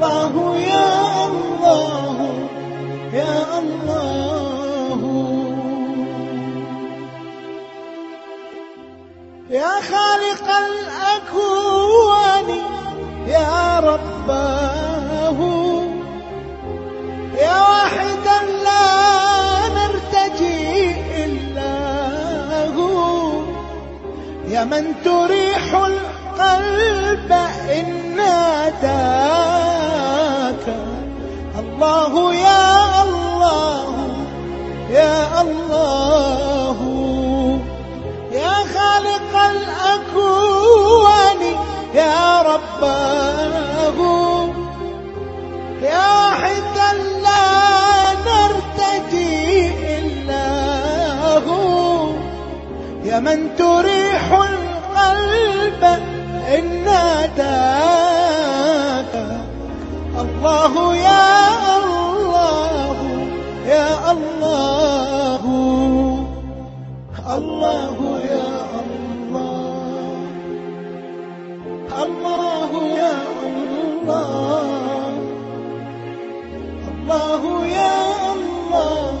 الله يا الله يا الله. يا خالق الأكوان يا رباه. يا واحدا لا نرتجي إلا هو. يا من تريح الله يا الله يا الله. يا خالق الأكوان يا رباه. يا واحدا لا نرتجي إلا هو. يا من تريح القلب إن ناداك. الله الله يا الله.